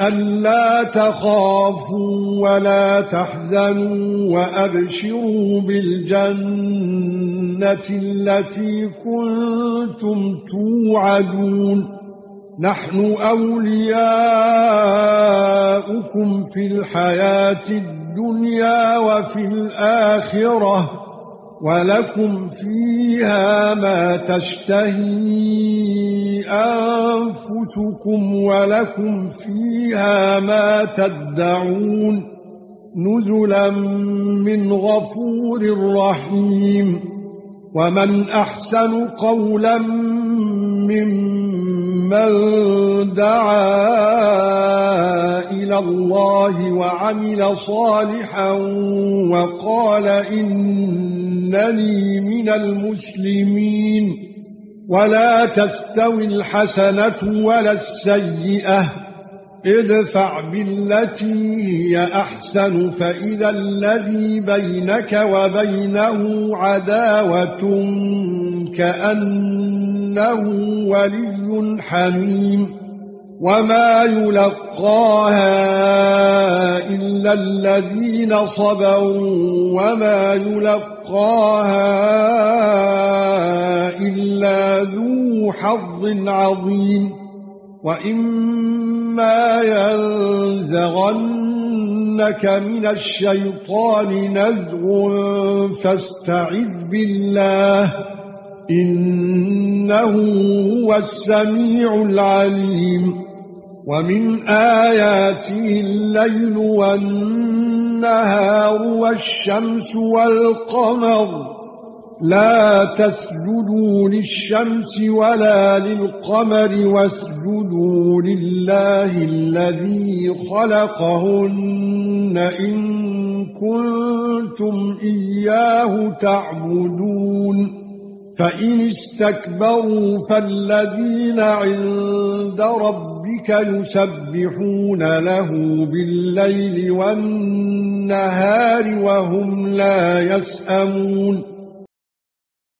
الا تخافوا ولا تحزنوا وأبشروا بالجنة التي كنتم توعدون. نحن أولياؤكم في الحياة الدنيا وفي الآخرة. ولكم فيها ما تشتهي أنفسكم ولكم فيها ما تدعون نزلا من غفور رحيم ومن أحسن قولا ممن دعا إلى الله وعمل صالحا وقال إنني من المسلمين ولا تستوي الحسنة ولا السيئة ادفع بالتي هي أحسن فإذا الذي بينك وبينه عداوة كأنه ولي حميم وما يلقاها الا الذين صبروا وما يلقاها الا ذو حظ عظيم واما ينزغنك من الشيطان نزغ فاستعذ بالله انه هو السميع العليم ومن آياته الليل والنهار والشمس والقمر لا تسجدوا للشمس ولا للقمر واسجدوا لله الذي خلقهن إن كنتم إياه تعبدون فإن استكبروا فالذين عند ربك يسبحون له بالليل والنهار وهم لا يسأمون